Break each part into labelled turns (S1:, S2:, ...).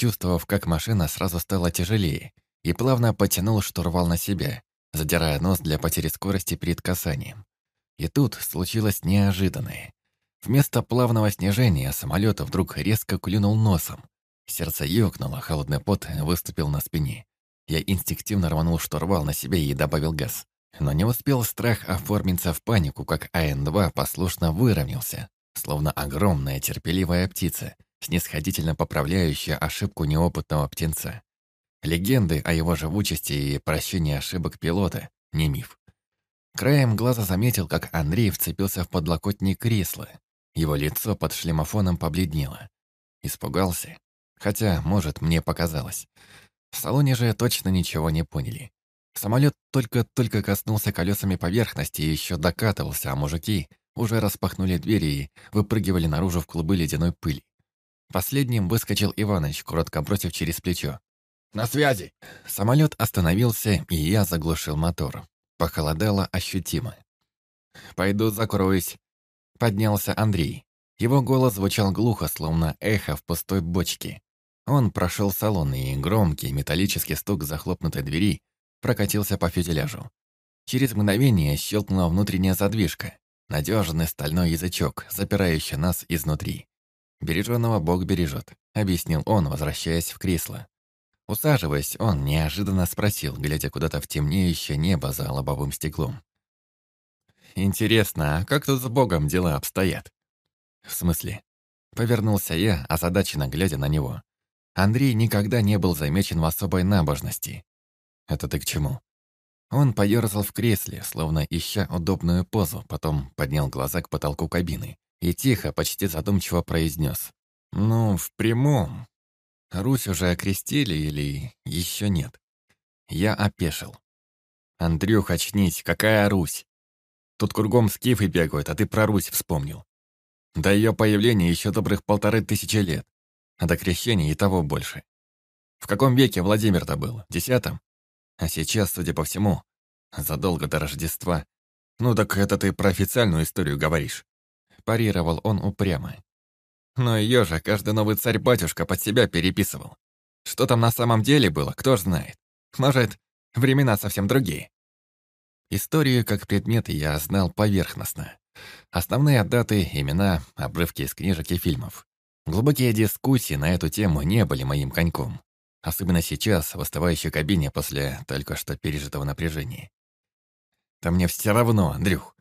S1: почувствовав, как машина сразу стала тяжелее, и плавно потянул штурвал на себя, задирая нос для потери скорости перед касанием. И тут случилось неожиданное. Вместо плавного снижения самолет вдруг резко клюнул носом. Сердце ёкнуло, холодный пот выступил на спине. Я инстинктивно рванул штурвал на себе и добавил газ. Но не успел страх оформиться в панику, как АН-2 послушно выровнялся, словно огромная терпеливая птица, снисходительно поправляющая ошибку неопытного птенца. Легенды о его живучести и прощении ошибок пилота — не миф. Краем глаза заметил, как Андрей вцепился в подлокотник кресла. Его лицо под шлемофоном побледнело. Испугался. Хотя, может, мне показалось. В салоне же точно ничего не поняли. Самолет только-только коснулся колесами поверхности и еще докатывался, а мужики уже распахнули двери и выпрыгивали наружу в клубы ледяной пыли. Последним выскочил Иваныч, коротко бросив через плечо.
S2: «На связи!»
S1: Самолет остановился, и я заглушил мотор. Похолодало ощутимо. «Пойду закроюсь», — поднялся Андрей. Его голос звучал глухо, словно эхо в пустой бочке. Он прошел салон, и громкий металлический стук захлопнутой двери прокатился по фюзеляжу. Через мгновение щелкнула внутренняя задвижка, надежный стальной язычок, запирающий нас изнутри. «Береженого Бог бережет», — объяснил он, возвращаясь в кресло. Усаживаясь, он неожиданно спросил, глядя куда-то в темнеющее небо за лобовым стеклом. «Интересно, а как тут с Богом дела обстоят?» «В смысле?» Повернулся я, озадаченно глядя на него. Андрей никогда не был замечен в особой набожности. «Это ты к чему?» Он поёрзал в кресле, словно ища удобную позу, потом поднял глаза к потолку кабины и тихо, почти задумчиво произнес. «Ну, в прямом. Русь уже окрестили или еще нет?» Я опешил. «Андрюх, очнись, какая Русь? Тут кругом скифы бегают, а ты про Русь вспомнил. До ее появления еще добрых полторы тысячи лет, а до крещения и того больше. В каком веке Владимир-то был? Десятом? А сейчас, судя по всему, задолго до Рождества. Ну так это ты про официальную историю говоришь. Парировал он упрямо. Но ее же каждый новый царь-батюшка под себя переписывал. Что там на самом деле было, кто ж знает. Может, времена совсем другие. Историю как предмет я знал поверхностно. Основные даты, имена, обрывки из книжек и фильмов. Глубокие дискуссии на эту тему не были моим коньком. Особенно сейчас, в оставающей кабине после только что пережитого напряжения. «Да мне все равно, Андрюх!»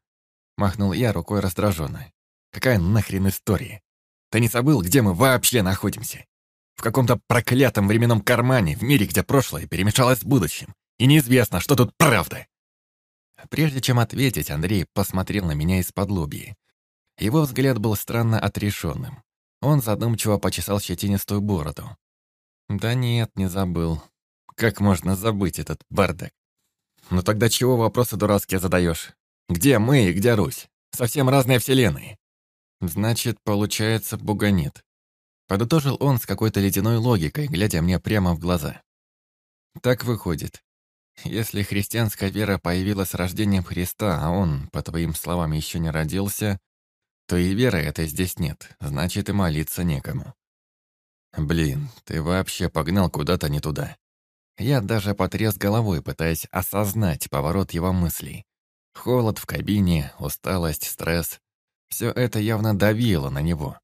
S1: Махнул я рукой раздраженно. «Какая нахрен история? Ты не забыл, где мы вообще находимся? В каком-то проклятом временном кармане, в мире, где прошлое перемешалось с будущим. И неизвестно, что тут правда!» Прежде чем ответить, Андрей посмотрел на меня из-под лобья. Его взгляд был странно отрешенным. Он задумчиво почесал щетинистую бороду. Да нет, не забыл. Как можно забыть этот бардак? Ну тогда чего вопросы дурацкие задаешь? Где мы и где Русь? Совсем разные вселенные. Значит, получается, Бога нет. Подытожил он с какой-то ледяной логикой, глядя мне прямо в глаза. Так выходит. Если христианская вера появилась с рождением Христа, а он, по твоим словам, еще не родился, то и веры этой здесь нет, значит и молиться некому. Блин, ты вообще погнал куда-то не туда. Я даже потряс головой, пытаясь осознать поворот его мыслей. Холод в кабине, усталость, стресс. Все это явно давило на него.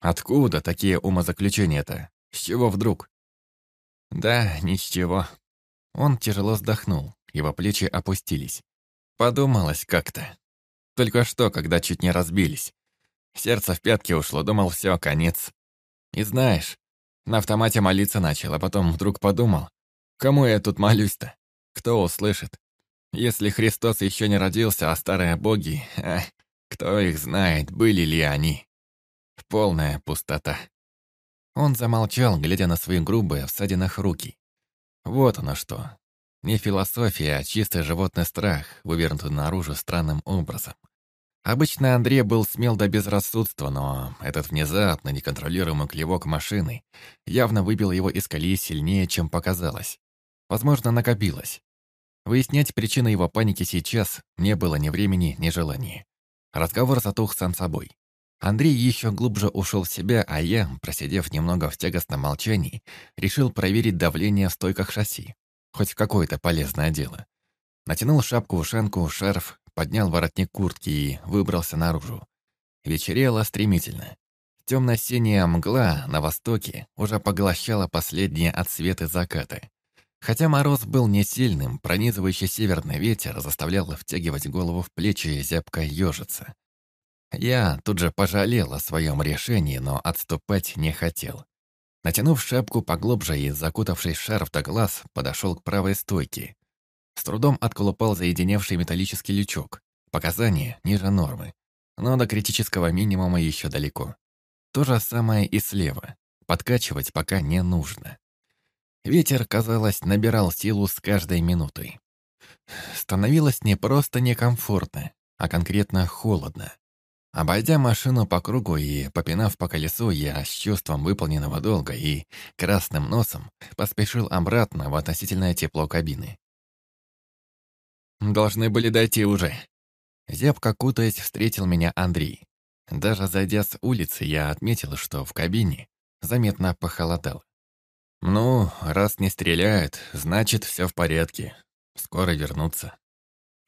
S1: Откуда такие умозаключения-то? С чего вдруг? Да, ни с чего. Он тяжело вздохнул, его плечи опустились. Подумалось как-то. Только что, когда чуть не разбились. Сердце в пятки ушло, думал, все, конец. И знаешь, на автомате молиться начал, а потом вдруг подумал, кому я тут молюсь-то? Кто услышит? Если Христос еще не родился, а старые боги, а, кто их знает, были ли они? Полная пустота. Он замолчал, глядя на свои грубые, всадинах руки. Вот оно что. Не философия, а чистый животный страх, вывернутый наружу странным образом. Обычно Андрей был смел до безрассудства, но этот внезапно неконтролируемый клевок машины явно выбил его из колеи сильнее, чем показалось. Возможно, накопилось. Выяснять причины его паники сейчас не было ни времени, ни желания. Разговор затух сам собой. Андрей еще глубже ушел в себя, а я, просидев немного в тягостном молчании, решил проверить давление в стойках шасси. Хоть какое-то полезное дело. Натянул шапку-ушанку, шарф, поднял воротник куртки и выбрался наружу. Вечерело стремительно. Темно-синяя мгла на востоке уже поглощала последние отсветы заката. Хотя мороз был не сильным, пронизывающий северный ветер заставлял втягивать голову в плечи и зябко ежиться. Я тут же пожалел о своем решении, но отступать не хотел. Натянув шапку поглубже и закутавшись шарф до глаз, подошел к правой стойке. С трудом отколупал заединевший металлический лючок. Показания ниже нормы. Но до критического минимума еще далеко. То же самое и слева. Подкачивать пока не нужно. Ветер, казалось, набирал силу с каждой минутой. Становилось не просто некомфортно, а конкретно холодно. Обойдя машину по кругу и попинав по колесу, я с чувством выполненного долга и красным носом поспешил обратно в относительное тепло кабины. «Должны были дойти уже». Зябко кутаясь, встретил меня Андрей. Даже зайдя с улицы, я отметил, что в кабине заметно похолодало. «Ну, раз не стреляют, значит, все в порядке. Скоро вернутся.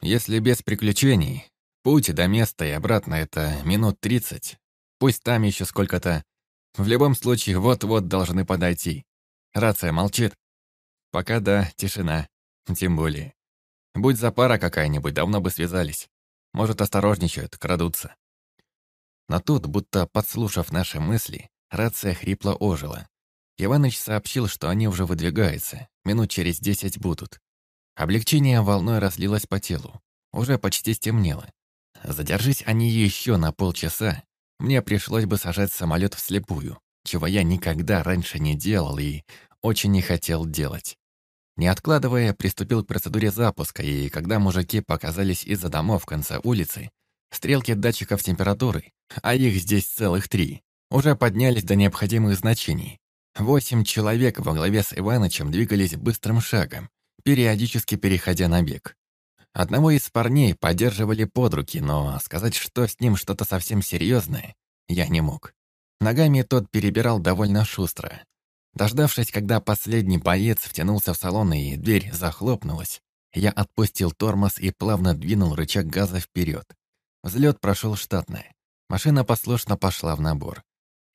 S1: Если без приключений, Путь до места и обратно — это минут тридцать. Пусть там еще сколько-то. В любом случае, вот-вот должны подойти. Рация молчит. Пока да, тишина. Тем более. Будь за пара какая-нибудь, давно бы связались. Может, осторожничают, крадутся. Но тут, будто подслушав наши мысли, рация хрипло ожила. Иваныч сообщил, что они уже выдвигаются, минут через десять будут. Облегчение волной разлилось по телу. Уже почти стемнело. Задержись они еще на полчаса, мне пришлось бы сажать самолет вслепую, чего я никогда раньше не делал и очень не хотел делать. Не откладывая, приступил к процедуре запуска, и когда мужики показались из-за домов в конце улицы, стрелки датчиков температуры, а их здесь целых три, уже поднялись до необходимых значений. Восемь человек во главе с Иванычем двигались быстрым шагом, периодически переходя на бег. Одного из парней поддерживали под руки, но сказать, что с ним что-то совсем серьезное, я не мог. Ногами тот перебирал довольно шустро. Дождавшись, когда последний боец втянулся в салон и дверь захлопнулась, я отпустил тормоз и плавно двинул рычаг газа вперед. Взлет прошел штатно. Машина послушно пошла в набор.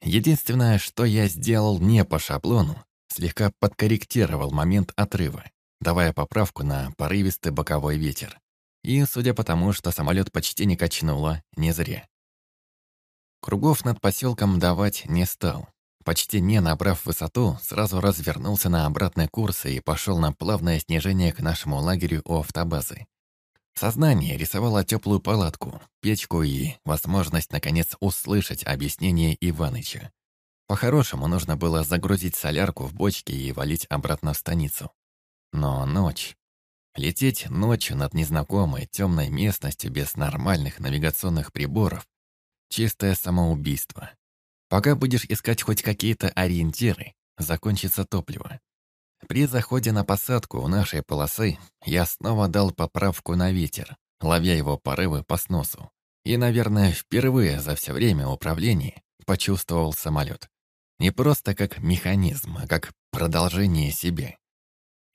S1: Единственное, что я сделал не по шаблону, слегка подкорректировал момент отрыва давая поправку на порывистый боковой ветер. И, судя по тому, что самолет почти не качнуло, не зря. Кругов над поселком давать не стал. Почти не набрав высоту, сразу развернулся на обратный курс и пошел на плавное снижение к нашему лагерю у автобазы. Сознание рисовало теплую палатку, печку и возможность, наконец, услышать объяснение Иваныча. По-хорошему, нужно было загрузить солярку в бочки и валить обратно в станицу. Но ночь. Лететь ночью над незнакомой темной местностью без нормальных навигационных приборов — чистое самоубийство. Пока будешь искать хоть какие-то ориентиры, закончится топливо. При заходе на посадку у нашей полосы я снова дал поправку на ветер, ловя его порывы по сносу. И, наверное, впервые за все время управления почувствовал самолет. Не просто как механизм, а как продолжение себя.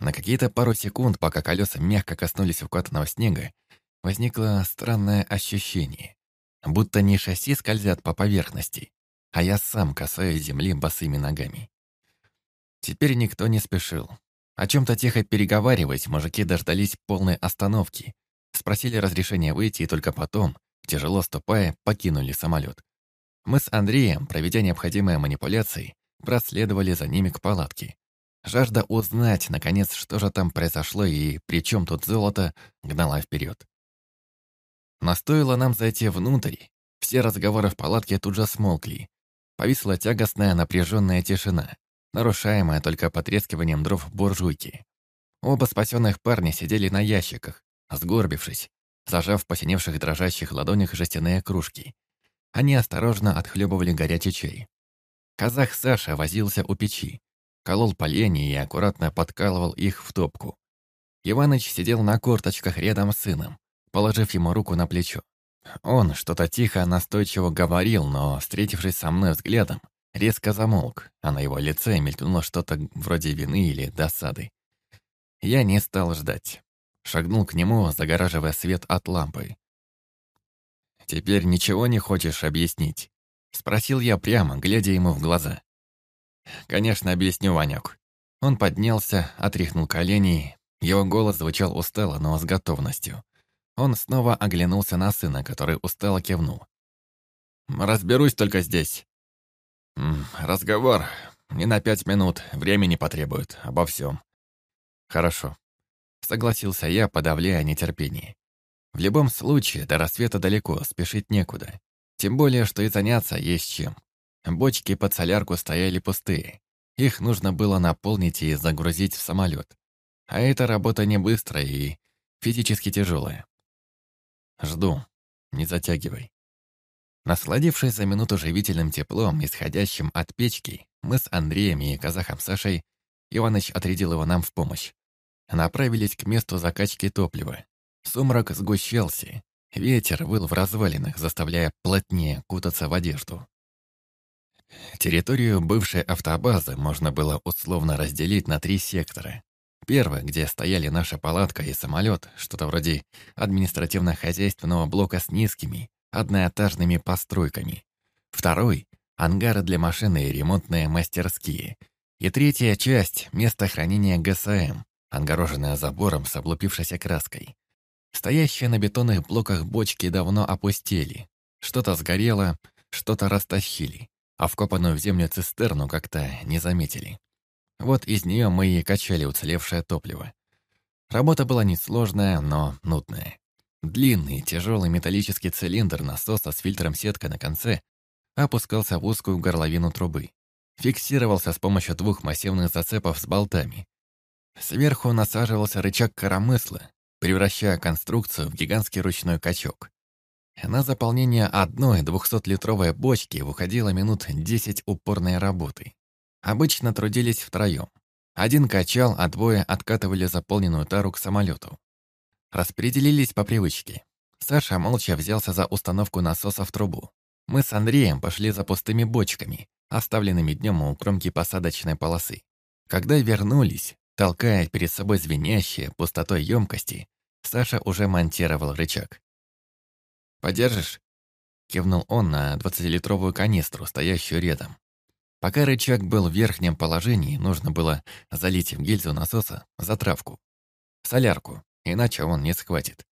S1: На какие-то пару секунд, пока колеса мягко коснулись укатанного снега, возникло странное ощущение, будто не шасси скользят по поверхности, а я сам касаюсь земли босыми ногами. Теперь никто не спешил. О чем-то тихо переговариваясь, мужики дождались полной остановки, спросили разрешения выйти и только потом, тяжело ступая, покинули самолет. Мы с Андреем, проведя необходимые манипуляции, проследовали за ними к палатке, Жажда узнать, наконец, что же там произошло и при чем тут золото, гнала вперед. Но стоило нам зайти внутрь, все разговоры в палатке тут же смолкли. Повисла тягостная напряженная тишина, нарушаемая только потрескиванием дров буржуйки. Оба спасенных парня сидели на ящиках, сгорбившись, зажав в посиневших дрожащих ладонях жестяные кружки. Они осторожно отхлебывали горячий чай. Казах Саша возился у печи, колол поленья и аккуратно подкалывал их в топку. Иваныч сидел на корточках рядом с сыном, положив ему руку на плечо. Он что-то тихо, настойчиво говорил, но, встретившись со мной взглядом, резко замолк, а на его лице мелькнуло что-то вроде вины или досады. Я не стал ждать. Шагнул к нему, загораживая свет от лампы. «Теперь ничего не хочешь объяснить?» Спросил я прямо, глядя ему в глаза. «Конечно, объясню, Ванек». Он поднялся, отряхнул колени. Его голос звучал устало, но с готовностью. Он снова оглянулся на сына, который устало кивнул. «Разберусь только здесь». «Разговор не на пять минут, времени потребует, обо всем». «Хорошо», — согласился я, подавляя нетерпение. «В любом случае, до рассвета далеко, спешить некуда. Тем более, что и заняться есть чем. Бочки под солярку стояли пустые. Их нужно было наполнить и загрузить в самолет. А эта работа не быстрая и физически тяжелая. Жду. Не затягивай. Насладившись за минуту живительным теплом, исходящим от печки, мы с Андреем и казахом Сашей, Иваныч отрядил его нам в помощь, направились к месту закачки топлива. Сумрак сгущался, ветер выл в развалинах, заставляя плотнее кутаться в одежду. Территорию бывшей автобазы можно было условно разделить на три сектора. Первый, где стояли наша палатка и самолет, что-то вроде административно-хозяйственного блока с низкими, одноэтажными постройками. Второй — ангары для машины и ремонтные мастерские. И третья часть — место хранения ГСМ, отгороженная забором с облупившейся краской. Стоящие на бетонных блоках бочки давно опустели. Что-то сгорело, что-то растащили, а вкопанную в землю цистерну как-то не заметили. Вот из нее мы и качали уцелевшее топливо. Работа была несложная, но нудная. Длинный, тяжелый металлический цилиндр насоса с фильтром сетка на конце опускался в узкую горловину трубы. Фиксировался с помощью двух массивных зацепов с болтами. Сверху насаживался рычаг коромысла, превращая конструкцию в гигантский ручной качок. На заполнение одной 200-литровой бочки выходило минут 10 упорной работы. Обычно трудились втроем. Один качал, а двое откатывали заполненную тару к самолету. Распределились по привычке. Саша молча взялся за установку насоса в трубу. Мы с Андреем пошли за пустыми бочками, оставленными днем у кромки посадочной полосы. Когда вернулись, толкая перед собой звенящие пустотой емкости, Саша уже монтировал рычаг. «Подержишь?» — кивнул он на 20-литровую канистру, стоящую рядом. Пока рычаг был в верхнем положении, нужно было залить в гильзу насоса затравку. Солярку, иначе он не схватит.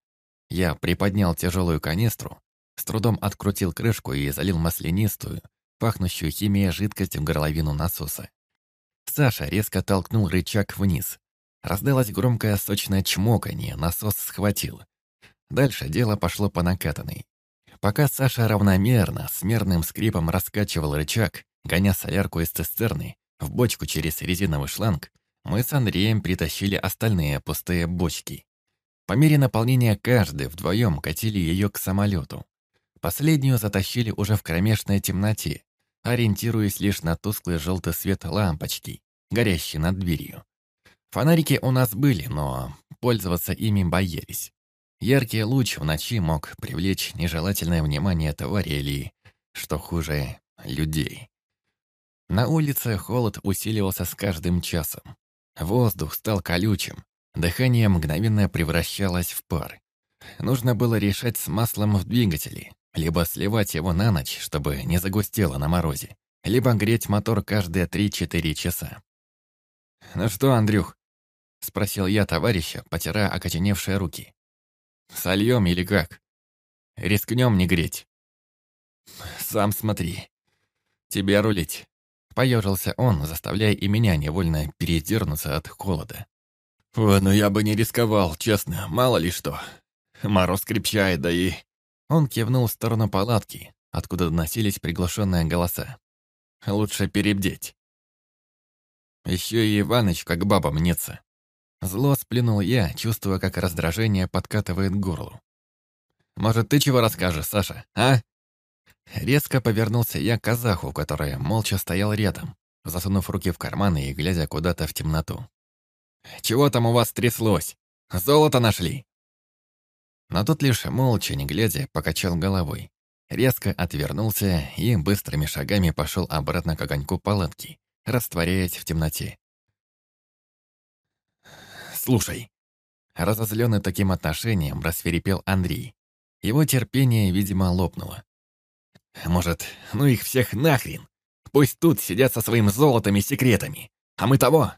S1: Я приподнял тяжелую канистру, с трудом открутил крышку и залил маслянистую, пахнущую химией жидкость в горловину насоса. Саша резко толкнул рычаг вниз. Раздалось громкое сочное чмоканье, насос схватил. Дальше дело пошло по накатанной. Пока Саша равномерно, с мерным скрипом раскачивал рычаг, Гоня солярку из цистерны в бочку через резиновый шланг, мы с Андреем притащили остальные пустые бочки. По мере наполнения каждый вдвоем катили ее к самолету. Последнюю затащили уже в кромешной темноте, ориентируясь лишь на тусклый желтый свет лампочки, горящей над дверью. Фонарики у нас были, но пользоваться ими боялись. Яркий луч в ночи мог привлечь нежелательное внимание твари или, что хуже, людей. На улице холод усиливался с каждым часом. Воздух стал колючим, дыхание мгновенно превращалось в пар. Нужно было решать с маслом в двигателе, либо сливать его на ночь, чтобы не загустело на морозе, либо греть мотор каждые 3-4 часа. «Ну что, Андрюх?» — спросил я товарища, потирая окоченевшие руки. «Сольем или как? Рискнем не греть?» «Сам смотри. Тебе рулить». Поежился он, заставляя и меня невольно передернуться от холода. «О, ну я бы не рисковал, честно, мало ли что. Мороз крепчает, да и...» Он кивнул в сторону палатки, откуда доносились приглушенные голоса. «Лучше перебдеть». Еще и Иваныч как баба мнется. Зло сплюнул я, чувствуя, как раздражение подкатывает к горлу. «Может, ты чего расскажешь, Саша, а?» Резко повернулся я к казаху, который молча стоял рядом, засунув руки в карманы и глядя куда-то в темноту. «Чего там у вас тряслось? Золото нашли?» Но тот лишь молча, не глядя, покачал головой. Резко отвернулся и быстрыми шагами пошел обратно к огоньку палатки, растворяясь в темноте. «Слушай». Разозленный таким отношением, расферепел Андрей. Его терпение, видимо, лопнуло. «Может, ну их всех нахрен? Пусть тут сидят со своим золотом и секретами. А мы того,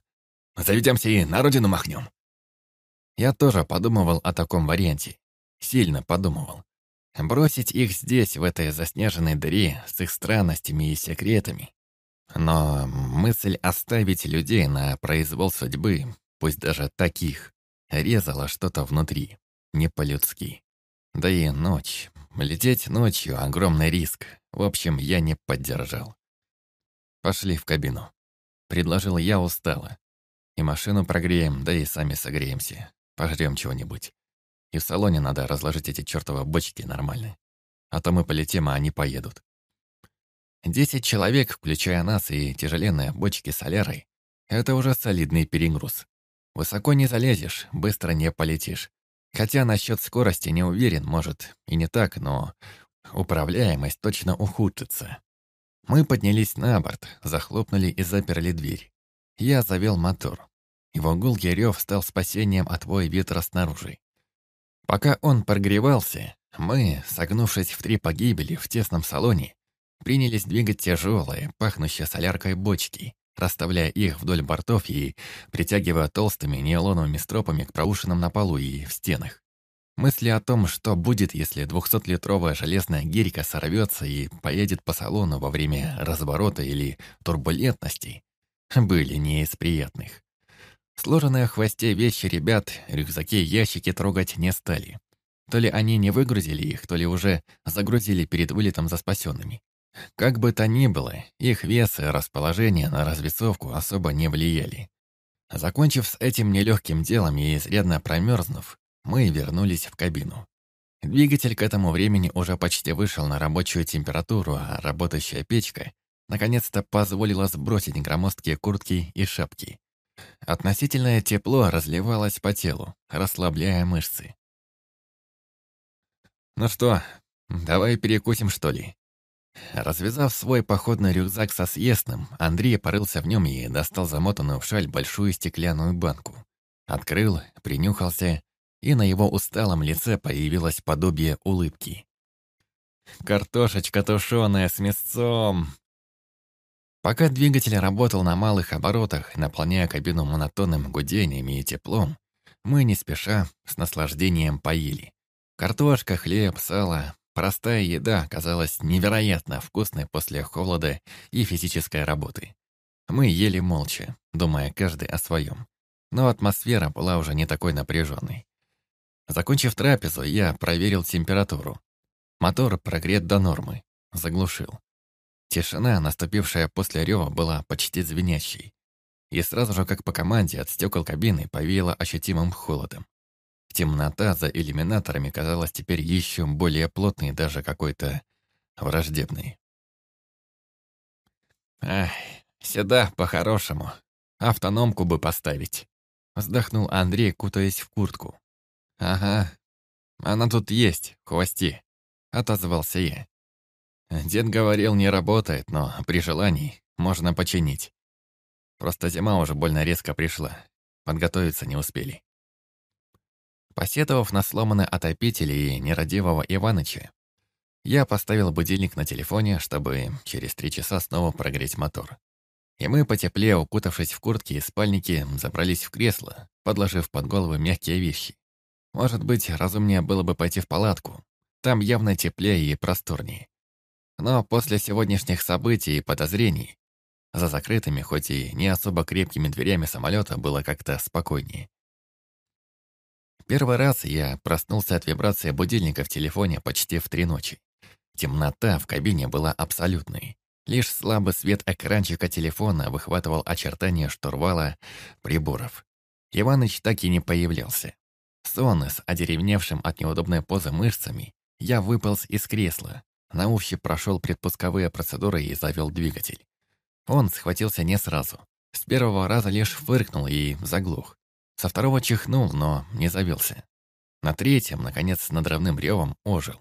S1: заведемся и на родину махнем». Я тоже подумывал о таком варианте. Сильно подумывал. Бросить их здесь, в этой заснеженной дыре, с их странностями и секретами. Но мысль оставить людей на произвол судьбы, пусть даже таких, резала что-то внутри, не по-людски. Да и ночь. Лететь ночью — огромный риск. В общем, я не поддержал. Пошли в кабину. Предложил я устало. И машину прогреем, да и сами согреемся. Пожрем чего-нибудь. И в салоне надо разложить эти чертовы бочки нормально. А то мы полетим, а они поедут. Десять человек, включая нас и тяжеленные бочки солярой, это уже солидный перегруз. Высоко не залезешь, быстро не полетишь. Хотя насчет скорости не уверен, может, и не так, но управляемость точно ухудшится. Мы поднялись на борт, захлопнули и заперли дверь. Я завел мотор. Его гулкий рев стал спасением от вой ветра снаружи. Пока он прогревался, мы, согнувшись в три погибели в тесном салоне, принялись двигать тяжелые, пахнущие соляркой бочки, расставляя их вдоль бортов и притягивая толстыми нейлоновыми стропами к проушинам на полу и в стенах. Мысли о том, что будет, если 200-литровая железная гирька сорвется и поедет по салону во время разворота или турбулентности, были не из приятных. Сложенные в хвосте вещи ребят, рюкзаки и ящики трогать не стали. То ли они не выгрузили их, то ли уже загрузили перед вылетом за спасенными. Как бы то ни было, их вес и расположение на развесовку особо не влияли. Закончив с этим нелегким делом и изрядно промерзнув, мы вернулись в кабину. Двигатель к этому времени уже почти вышел на рабочую температуру, а работающая печка наконец-то позволила сбросить громоздкие куртки и шапки. Относительное тепло разливалось по телу, расслабляя мышцы. «Ну что, давай перекусим, что ли?» Развязав свой походный рюкзак со съестным, Андрей порылся в нем и достал замотанную в шаль большую стеклянную банку. Открыл, принюхался, и на его усталом лице появилось подобие улыбки. «Картошечка тушеная с мясцом!» Пока двигатель работал на малых оборотах, наполняя кабину монотонным гудением и теплом, мы не спеша, с наслаждением поили. Картошка, хлеб, сало, Простая еда казалась невероятно вкусной после холода и физической работы. Мы ели молча, думая каждый о своем. Но атмосфера была уже не такой напряженной. Закончив трапезу, я проверил температуру. Мотор прогрет до нормы. Заглушил. Тишина, наступившая после рева, была почти звенящей. И сразу же, как по команде, от стекол кабины повеяло ощутимым холодом. Темнота за иллюминаторами казалась теперь еще более плотной, даже какой-то враждебной. «Ах, сюда по-хорошему. Автономку бы поставить», — вздохнул Андрей, кутаясь в куртку. «Ага, она тут есть, в хвосте», — отозвался я. Дед говорил, не работает, но при желании можно починить. Просто зима уже больно резко пришла. Подготовиться не успели. Посетовав на сломанный отопитель и нерадивого Иваныча, я поставил будильник на телефоне, чтобы через три часа снова прогреть мотор. И мы, потеплее укутавшись в куртки и спальники, забрались в кресло, подложив под голову мягкие вещи. Может быть, разумнее было бы пойти в палатку. Там явно теплее и просторнее. Но после сегодняшних событий и подозрений за закрытыми, хоть и не особо крепкими дверями самолета было как-то спокойнее. Первый раз я проснулся от вибрации будильника в телефоне почти в три ночи. Темнота в кабине была абсолютной. Лишь слабый свет экранчика телефона выхватывал очертания штурвала приборов. Иваныч так и не появлялся. Сонный, с одеревневшим от неудобной позы мышцами, я выполз из кресла, на ощупь прошел предпусковые процедуры и завел двигатель. Он схватился не сразу. С первого раза лишь фыркнул и заглух. Со второго чихнул, но не завелся. На третьем, наконец, с надрывным ревом ожил.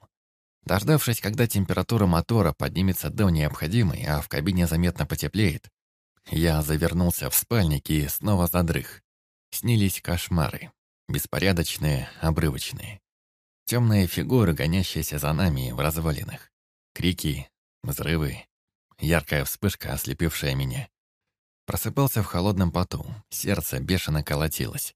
S1: Дождавшись, когда температура мотора поднимется до необходимой, а в кабине заметно потеплеет, я завернулся в спальник и снова задрых. Снились кошмары. Беспорядочные, обрывочные. Темные фигуры, гонящиеся за нами в развалинах. Крики, взрывы, яркая вспышка, ослепившая меня. Просыпался в холодном поту, сердце бешено колотилось.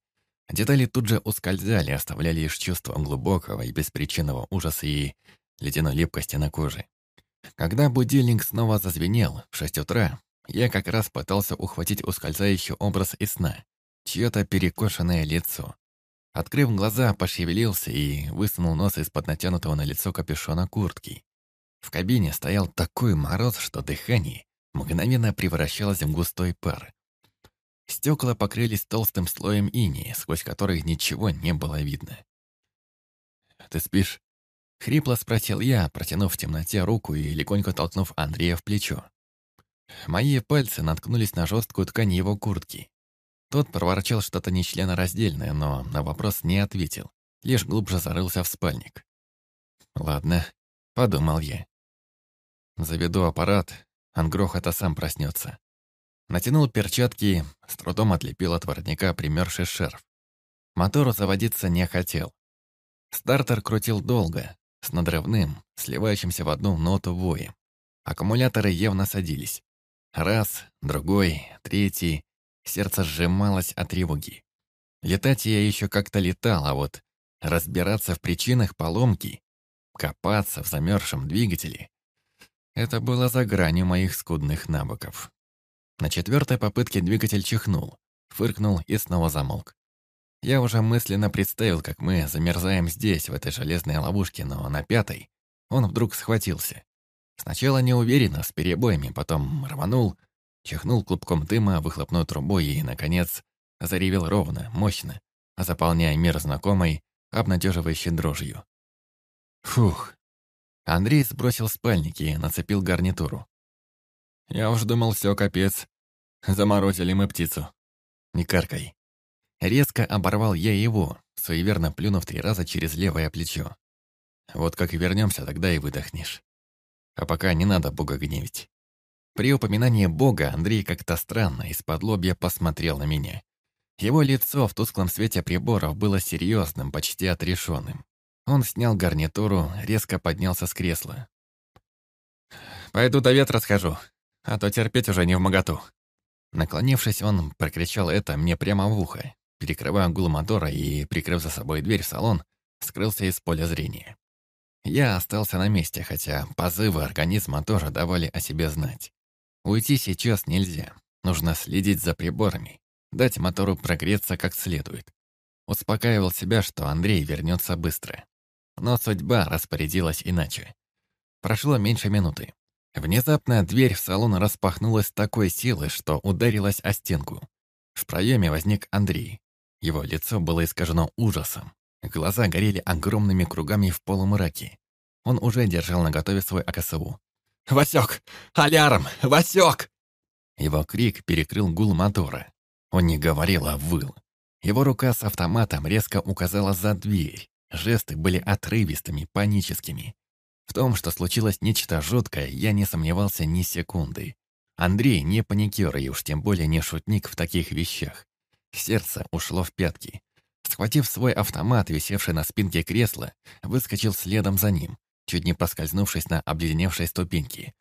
S1: Детали тут же ускользали, оставляя лишь чувство глубокого и беспричинного ужаса и ледяной липкости на коже. Когда будильник снова зазвенел в шесть утра, я как раз пытался ухватить ускользающий образ из сна, чье-то перекошенное лицо. Открыв глаза, пошевелился и высунул нос из-под натянутого на лицо капюшона куртки. В кабине стоял такой мороз, что дыхание мгновенно превращалось в густой пар. Стекла покрылись толстым слоем инии, сквозь который ничего не было видно. «Ты спишь?» — хрипло спросил я, протянув в темноте руку и легонько толкнув Андрея в плечо. Мои пальцы наткнулись на жесткую ткань его куртки. Тот проворчал что-то нечленораздельное, но на вопрос не ответил, лишь глубже зарылся в спальник. «Ладно», — подумал я. Заведу аппарат, ангрохота сам проснется. Натянул перчатки, с трудом отлепил от воротника примерзший шерф. Мотор заводиться не хотел. Стартер крутил долго, с надрывным, сливающимся в одну ноту воем. Аккумуляторы явно садились. Раз, другой, третий. Сердце сжималось от тревоги. Летать я еще как-то летал, а вот разбираться в причинах поломки, копаться в замерзшем двигателе — это было за гранью моих скудных навыков. На четвертой попытке двигатель чихнул, фыркнул и снова замолк. Я уже мысленно представил, как мы замерзаем здесь, в этой железной ловушке, но на пятой он вдруг схватился. Сначала неуверенно, с перебоями, потом рванул, чихнул клубком дыма выхлопной трубой и, наконец, заревел ровно, мощно, заполняя мир знакомой, обнадеживающей дрожью. Фух. Андрей сбросил спальники и нацепил гарнитуру. Я уж думал, все, капец. Заморозили мы птицу. Не каркай. Резко оборвал я его, суеверно плюнув три раза через левое плечо. Вот как и вернемся, тогда и выдохнешь. А пока не надо Бога гневить. При упоминании Бога Андрей как-то странно из-под лобья посмотрел на меня. Его лицо в тусклом свете приборов было серьезным, почти отрешенным. Он снял гарнитуру, резко поднялся с кресла. «Пойду до ветра схожу, а то терпеть уже не в моготу». Наклонившись, он прокричал это мне прямо в ухо, перекрывая гул мотора и, прикрыв за собой дверь в салон, скрылся из поля зрения. Я остался на месте, хотя позывы организма тоже давали о себе знать. Уйти сейчас нельзя. Нужно следить за приборами, дать мотору прогреться как следует. Успокаивал себя, что Андрей вернется быстро. Но судьба распорядилась иначе. Прошло меньше минуты. Внезапно дверь в салон распахнулась такой силой, что ударилась о стенку. В проеме возник Андрей. Его лицо было искажено ужасом. Глаза горели огромными кругами в полумраке. Он уже держал наготове свой АКСУ. «Васек! Алярм! Васек!» Его крик перекрыл гул мотора. Он не говорил, а выл. Его рука с автоматом резко указала за дверь. Жесты были отрывистыми, паническими. В том, что случилось нечто жуткое, я не сомневался ни секунды. Андрей не паникер и уж тем более не шутник в таких вещах. Сердце ушло в пятки. Схватив свой автомат, висевший на спинке кресла, выскочил следом за ним, чуть не поскользнувшись на обледеневшей ступеньке.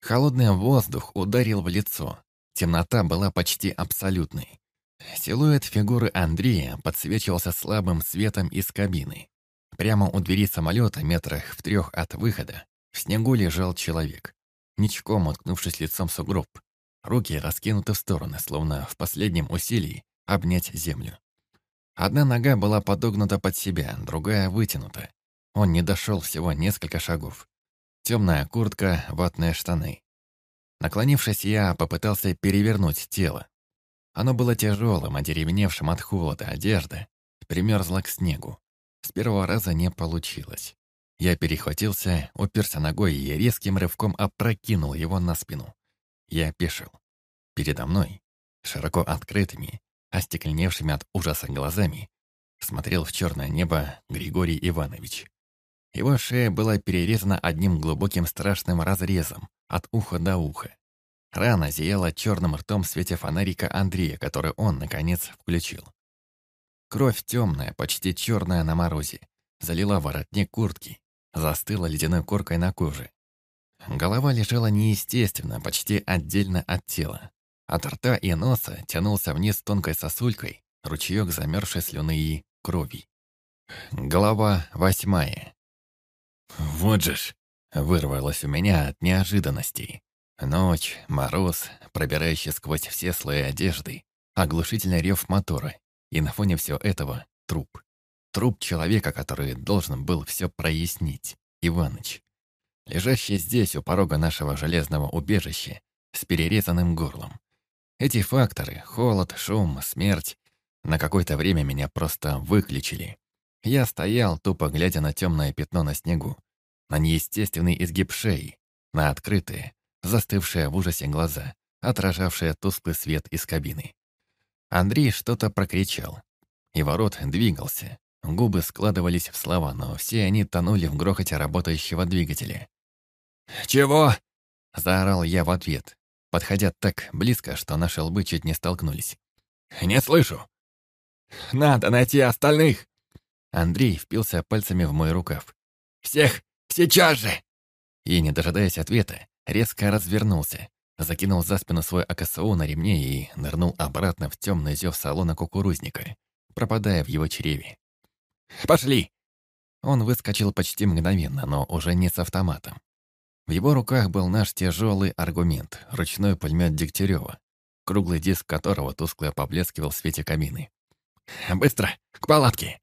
S1: Холодный воздух ударил в лицо. Темнота была почти абсолютной. Силуэт фигуры Андрея подсвечивался слабым светом из кабины. Прямо у двери самолета, метрах в трех от выхода, в снегу лежал человек, ничком уткнувшись лицом в сугроб. Руки раскинуты в стороны, словно в последнем усилии обнять землю. Одна нога была подогнута под себя, другая вытянута. Он не дошел всего несколько шагов. Темная куртка, ватные штаны. Наклонившись, я попытался перевернуть тело. Оно было тяжелым, одеревеневшим от холода, одежда примерзла к снегу. С первого раза не получилось. Я перехватился, уперся ногой и резким рывком опрокинул его на спину. Я опешил. Передо мной, широко открытыми, остекленевшими от ужаса глазами, смотрел в черное небо Григорий Иванович. Его шея была перерезана одним глубоким страшным разрезом, от уха до уха. Рана зияла черным ртом в свете фонарика Андрея, который он, наконец, включил. Кровь темная, почти черная на морозе, залила воротник куртки, застыла ледяной коркой на коже. Голова лежала неестественно, почти отдельно от тела. От рта и носа тянулся вниз тонкой сосулькой ручеек замерзшей слюны и крови. Голова восьмая. «Вот же ж!» — вырвалось у меня от неожиданностей. Ночь, мороз, пробирающий сквозь все слои одежды, оглушительный рев мотора, и на фоне всего этого — труп. Труп человека, который должен был все прояснить, Иваныч. Лежащий здесь, у порога нашего железного убежища, с перерезанным горлом. Эти факторы — холод, шум, смерть — на какое-то время меня просто выключили. Я стоял, тупо глядя на темное пятно на снегу, на неестественный изгиб шеи, на открытые, застывшие в ужасе глаза, отражавшие тусклый свет из кабины. Андрей что-то прокричал. И ворот двигался. Губы складывались в слова, но все они тонули в грохоте работающего двигателя. «Чего?» — заорал я в ответ, подходя так близко, что наши лбы чуть не столкнулись. «Не слышу!» «Надо найти остальных!» Андрей впился пальцами в мой рукав. «Всех! Сейчас же!» И, не дожидаясь ответа, резко развернулся, закинул за спину свой АКСУ на ремне и нырнул обратно в темный зев салона кукурузника, пропадая в его чреве. «Пошли!» Он выскочил почти мгновенно, но уже не с автоматом. В его руках был наш тяжелый аргумент, ручной пулемет Дегтярева, круглый диск которого тускло поблескивал в свете камины. «Быстро! К палатке!»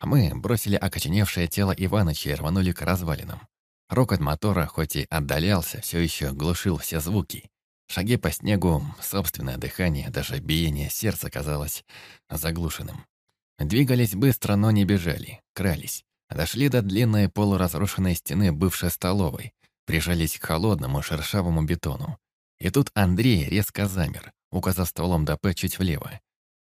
S1: Мы бросили окоченевшее тело Иваныча и рванули к развалинам. Рокот мотора, хоть и отдалялся, все еще глушил все звуки. Шаги по снегу, собственное дыхание, даже биение сердца казалось заглушенным. Двигались быстро, но не бежали, крались. Дошли до длинной полуразрушенной стены бывшей столовой, прижались к холодному шершавому бетону. И тут Андрей резко замер, указав стволом ДП чуть влево.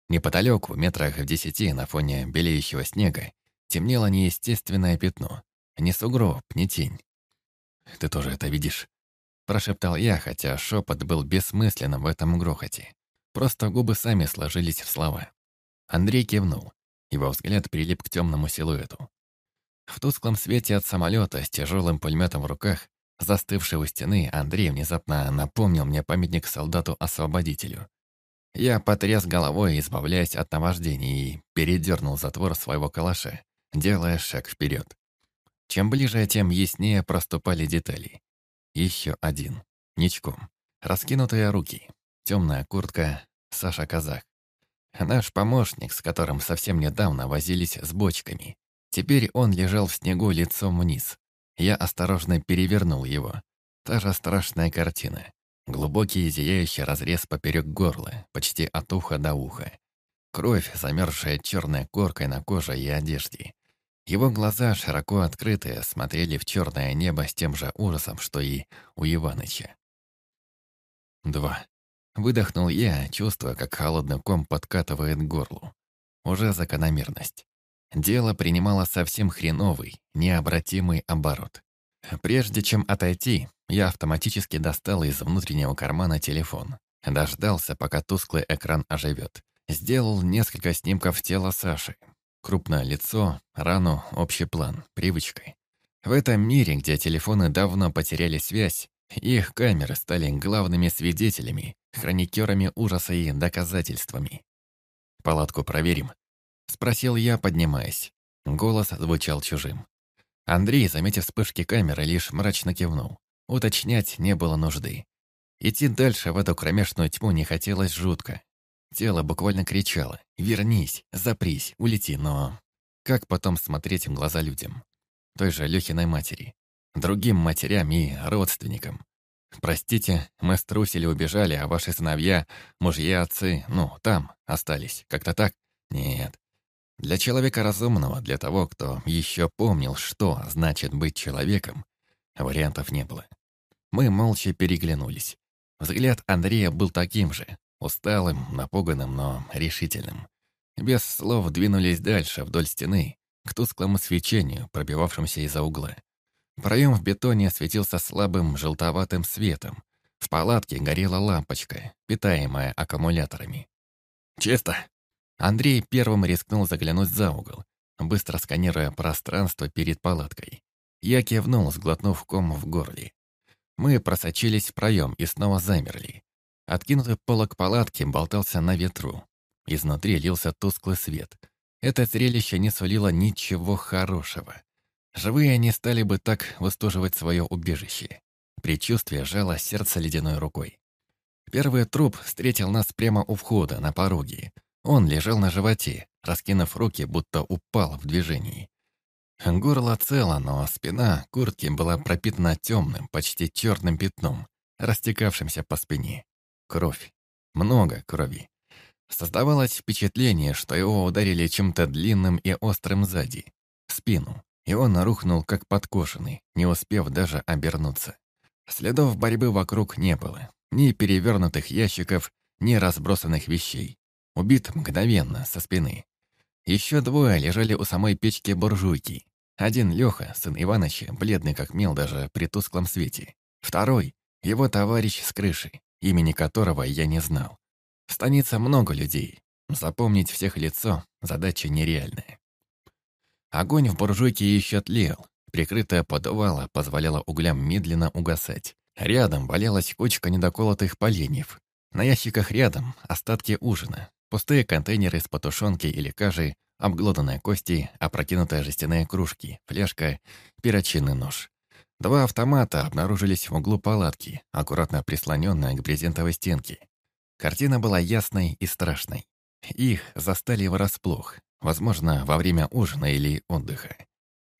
S1: Неподалеку, метрах в десяти, на фоне белеющего снега, темнело неестественное пятно. Не сугроб, не тень. Ты тоже это видишь?» Прошептал я, хотя шепот был бессмысленным в этом грохоте. Просто губы сами сложились в слова. Андрей кивнул. Его взгляд прилип к темному силуэту. В тусклом свете от самолета с тяжелым пулеметом в руках, застывший у стены, Андрей внезапно напомнил мне памятник солдату-освободителю. Я потряс головой, избавляясь от наваждений, и передернул затвор своего калаша, делая шаг вперед. Чем ближе, тем яснее проступали детали. Еще один. Ничком. Раскинутые руки. Темная куртка. Саша Казах. Наш помощник, с которым совсем недавно возились с бочками. Теперь он лежал в снегу лицом вниз. Я осторожно перевернул его. Та же страшная картина. Глубокий зияющий разрез поперек горла, почти от уха до уха. Кровь, замерзшая черной коркой на коже и одежде. Его глаза, широко открытые, смотрели в черное небо с тем же ужасом, что и у Иваныча. Два. Выдохнул я, чувствуя, как холодный ком подкатывает к горлу. Уже закономерность. Дело принимало совсем хреновый, необратимый оборот. Прежде чем отойти, я автоматически достал из внутреннего кармана телефон. Дождался, пока тусклый экран оживет. Сделал несколько снимков тела Саши, Крупное лицо, рану, общий план, привычкой. В этом мире, где телефоны давно потеряли связь, их камеры стали главными свидетелями, хроникерами ужаса и доказательствами. «Палатку проверим?» — спросил я, поднимаясь. Голос звучал чужим. Андрей, заметив вспышки камеры, лишь мрачно кивнул. Уточнять не было нужды. Идти дальше в эту кромешную тьму не хотелось жутко. Тело буквально кричало «Вернись, запрись, улети», но... Как потом смотреть в глаза людям? Той же Лёхиной матери, другим матерям и родственникам. Простите, мы струсили, убежали, а ваши сыновья, мужья, отцы, ну, там, остались. Как-то так? Нет. Для человека разумного, для того, кто еще помнил, что значит быть человеком, вариантов не было. Мы молча переглянулись. Взгляд Андрея был таким же, Усталым, напуганным, но решительным. Без слов двинулись дальше, вдоль стены, к тусклому свечению, пробивавшемуся из-за угла. Проем в бетоне светился слабым желтоватым светом. В палатке горела лампочка, питаемая аккумуляторами. «Чисто!» Андрей первым рискнул заглянуть за угол, быстро сканируя пространство перед палаткой. Я кивнул, сглотнув ком в горле. Мы просочились в проем и снова замерли. Откинутый полок палатки болтался на ветру. Изнутри лился тусклый свет. Это зрелище не сулило ничего хорошего. Живые не стали бы так выстуживать свое убежище. Причувствие жало сердце ледяной рукой. Первый труп встретил нас прямо у входа, на пороге. Он лежал на животе, раскинув руки, будто упал в движении. Горло цело, но спина куртки была пропитана темным, почти черным пятном, растекавшимся по спине. Кровь. Много крови. Создавалось впечатление, что его ударили чем-то длинным и острым сзади, в спину, и он рухнул как подкошенный, не успев даже обернуться. Следов борьбы вокруг не было, ни перевернутых ящиков, ни разбросанных вещей. Убит мгновенно, со спины. Еще двое лежали у самой печки буржуйки. Один Леха, сын Иваныча, бледный как мел даже при тусклом свете. Второй — его товарищ с крыши, имени которого я не знал. В станице много людей. Запомнить всех лицо — задача нереальная. Огонь в буржуйке еще тлел. Прикрытая подвала позволяла углям медленно угасать. Рядом валялась кучка недоколотых поленьев. На ящиках рядом остатки ужина. Пустые контейнеры с потушенки или кожей, обглоданные кости, опрокинутые жестяные кружки, фляжка, перочинный нож. Два автомата обнаружились в углу палатки, аккуратно прислоненные к брезентовой стенке. Картина была ясной и страшной. Их застали врасплох, возможно, во время ужина или отдыха.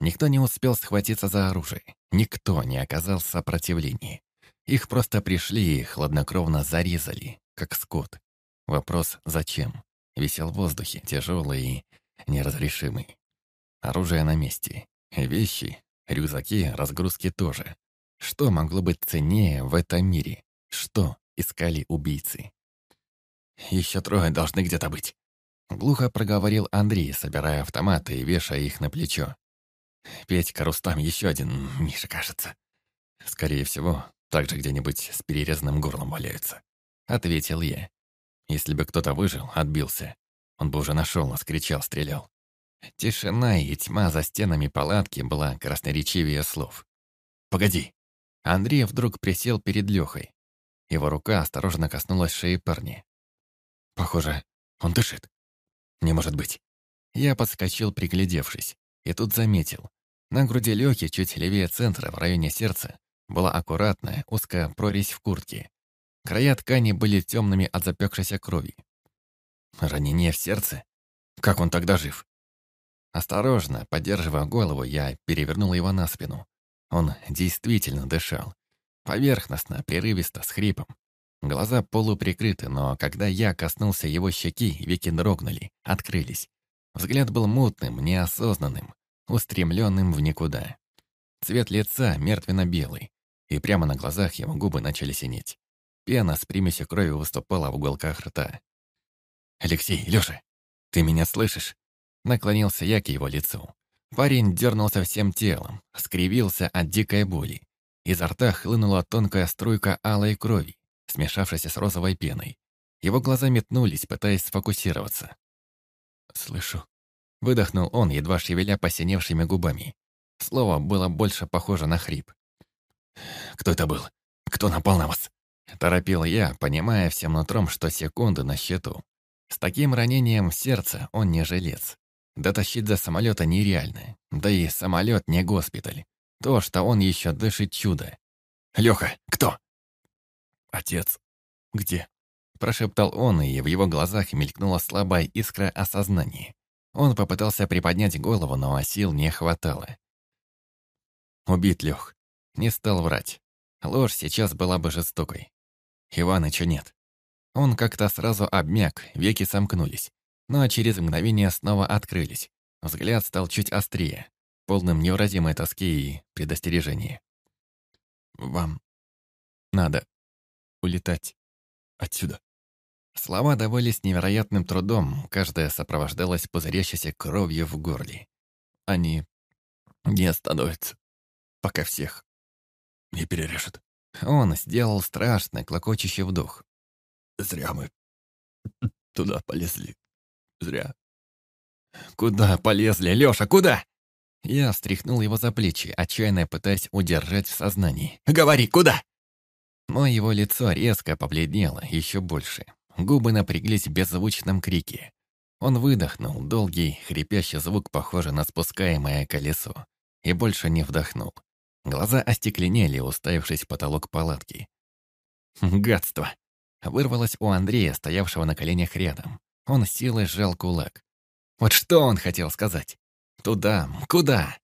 S1: Никто не успел схватиться за оружие, никто не оказал сопротивления. Их просто пришли и хладнокровно зарезали, как скот. Вопрос «зачем?» висел в воздухе, тяжелый и неразрешимый. Оружие на месте. Вещи, рюкзаки, разгрузки тоже. Что могло быть ценнее в этом мире? Что искали убийцы? Еще трое должны где-то быть. Глухо проговорил Андрей, собирая автоматы и вешая их на плечо. Петька, Рустам, еще один, Миша, кажется. Скорее всего, также где-нибудь с перерезанным горлом валяются. Ответил я. Если бы кто-то выжил, отбился, он бы уже нашел нас, кричал, стрелял. Тишина и тьма за стенами палатки была красноречивее слов. «Погоди!» Андрей вдруг присел перед Лехой. Его рука осторожно коснулась шеи парня. «Похоже, он дышит. Не может быть». Я подскочил, приглядевшись, и тут заметил. На груди Лёхи, чуть левее центра, в районе сердца, была аккуратная, узкая прорезь в куртке, Края ткани были темными от запекшейся крови. Ранение в сердце? Как он тогда жив? Осторожно, поддерживая голову, я перевернул его на спину. Он действительно дышал. Поверхностно, прерывисто, с хрипом. Глаза полуприкрыты, но когда я коснулся его щеки, веки дрогнули, открылись. Взгляд был мутным, неосознанным, устремленным в никуда. Цвет лица мертвенно-белый, и прямо на глазах его губы начали синеть. Пена с примесью крови выступала в уголках рта. «Алексей, Лёша, ты меня слышишь?» Наклонился я к его лицу. Парень дернулся всем телом, скривился от дикой боли. Изо рта хлынула тонкая струйка алой крови, смешавшейся с розовой пеной. Его глаза метнулись, пытаясь сфокусироваться. «Слышу». Выдохнул он, едва шевеля посиневшими губами. Слово было больше похоже на хрип. «Кто это был? Кто напал на вас?» Торопил я, понимая всем нутром, что секунды на счету. С таким ранением в сердце он не жилец. Дотащить до самолета нереально. Да и самолет не госпиталь. То, что он еще дышит чудо. «Леха, кто?» «Отец. Где?» Прошептал он, и в его глазах мелькнула слабая искра осознания. Он попытался приподнять голову, но сил не хватало. Убит Лех. Не стал врать. Ложь сейчас была бы жестокой. Иваныча нет. Он как-то сразу обмяк, веки сомкнулись, но через мгновение снова открылись. Взгляд стал чуть острее, полным невыразимой тоски и предостережения. «Вам надо улетать отсюда». Слова давались невероятным трудом, каждая сопровождалась пузырящейся кровью в горле. Они не остановятся, пока всех не перережет. Он сделал страшный, клокочущий вдох. Зря мы туда полезли. Зря. Куда полезли, Лёша, куда? Я встряхнул его за плечи, отчаянно пытаясь удержать в сознании. «Говори, куда?» Но его лицо резко побледнело еще больше. Губы напряглись в беззвучном крике. Он выдохнул, долгий, хрипящий звук, похожий на спускаемое колесо, и больше не вдохнул. Глаза остекленели, уставившись в потолок палатки. «Гадство!» Вырвалось у Андрея, стоявшего на коленях рядом. Он силой сжал кулак. Вот что он хотел сказать? Туда, куда?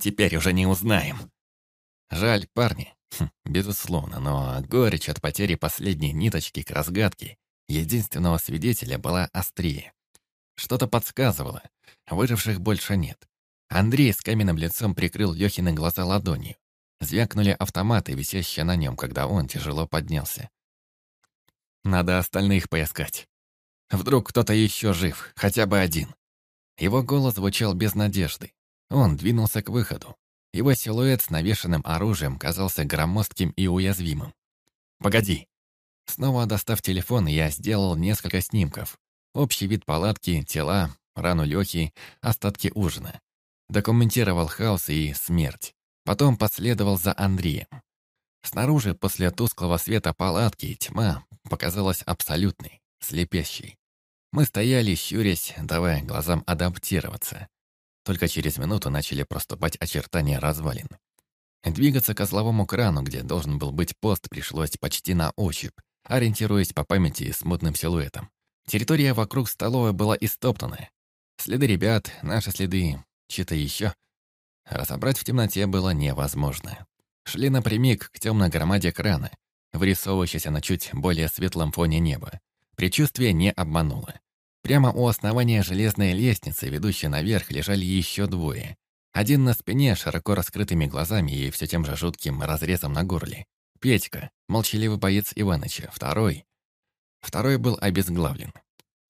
S1: Теперь уже не узнаем. Жаль, парни. Хм, безусловно, но горечь от потери последней ниточки к разгадке единственного свидетеля была острее. Что-то подсказывало. Выживших больше нет. Андрей с каменным лицом прикрыл Лёхины глаза ладонью. Звякнули автоматы, висящие на нем, когда он тяжело поднялся. Надо остальных поискать. Вдруг кто-то еще жив, хотя бы один. Его голос звучал без надежды. Он двинулся к выходу. Его силуэт с навешенным оружием казался громоздким и уязвимым. «Погоди!» Снова достав телефон, я сделал несколько снимков. Общий вид палатки, тела, рану Лёхи, остатки ужина. Документировал хаос и смерть. Потом последовал за Андреем. Снаружи, после тусклого света палатки, тьма показалась абсолютной, слепящей. Мы стояли, щурясь, давая глазам адаптироваться. Только через минуту начали проступать очертания развалин. Двигаться к узловому крану, где должен был быть пост, пришлось почти на ощупь, ориентируясь по памяти и смутным силуэтам. Территория вокруг столовой была истоптана. Следы ребят, наши следы, чьи-то еще. Разобрать в темноте было невозможно. Шли напрямик к темной громаде крана, вырисовывающейся на чуть более светлом фоне неба. Предчувствие не обмануло. Прямо у основания железной лестницы, ведущей наверх, лежали еще двое. Один на спине, широко раскрытыми глазами и все тем же жутким разрезом на горле. Петька, молчаливый боец Иваныча. Второй. Второй был обезглавлен.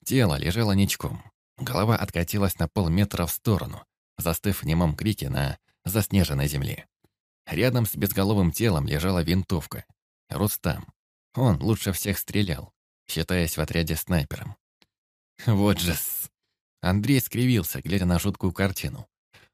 S1: Тело лежало ничком. Голова откатилась на полметра в сторону, застыв в немом крике на заснеженной земле. Рядом с безголовым телом лежала винтовка. Рустам. Он лучше всех стрелял считаясь в отряде снайпером. Вот же с... Андрей скривился, глядя на жуткую картину.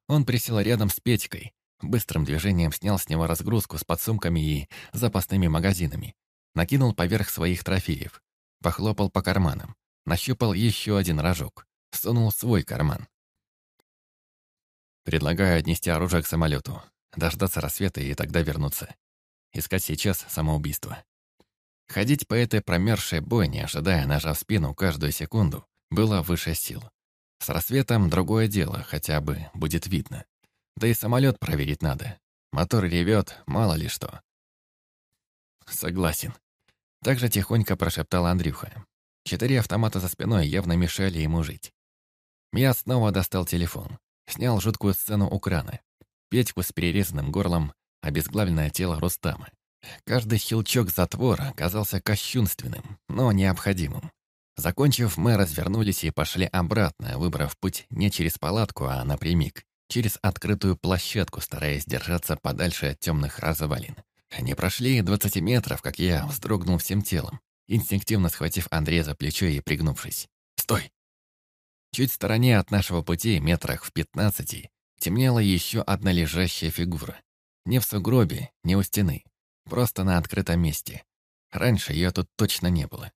S1: Он присел рядом с Петькой, быстрым движением снял с него разгрузку с подсумками и запасными магазинами, накинул поверх своих трофеев, похлопал по карманам, нащупал еще один рожок, сунул свой карман. Предлагаю отнести оружие к самолету, дождаться рассвета и тогда вернуться. Искать сейчас самоубийство. Ходить по этой промерзшей бойне, ожидая ножа в спину каждую секунду, было выше сил. С рассветом другое дело, хотя бы будет видно. Да и самолет проверить надо. Мотор ревет, мало ли что. Согласен. Также тихонько прошептал Андрюха. Четыре автомата за спиной явно мешали ему жить. Я снова достал телефон. Снял жуткую сцену у крана. Петьку с перерезанным горлом, обезглавленное тело Рустама. Каждый щелчок затвора казался кощунственным, но необходимым. Закончив, мы развернулись и пошли обратно, выбрав путь не через палатку, а напрямик, через открытую площадку, стараясь держаться подальше от темных развалин. Не прошли 20 метров, как я вздрогнул всем телом, инстинктивно схватив Андрея за плечо и пригнувшись. «Стой!» Чуть в стороне от нашего пути, метрах в пятнадцати, темнела еще одна лежащая фигура. Не в сугробе, не у стены, Просто на открытом месте. Раньше ее тут точно не было.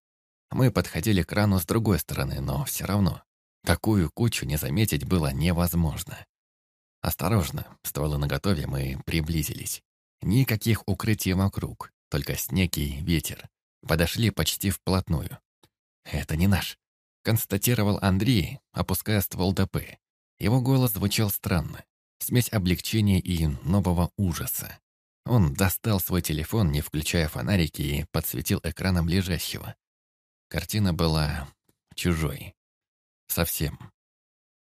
S1: Мы подходили к крану с другой стороны, но все равно. Такую кучу не заметить было невозможно. Осторожно, стволы наготове, мы приблизились. Никаких укрытий вокруг, только снег и ветер. Подошли почти вплотную. «Это не наш», — констатировал Андрей, опуская ствол ДП. Его голос звучал странно. Смесь облегчения и нового ужаса. Он достал свой телефон, не включая фонарики, и подсветил экраном лежащего. Картина была чужой. Совсем.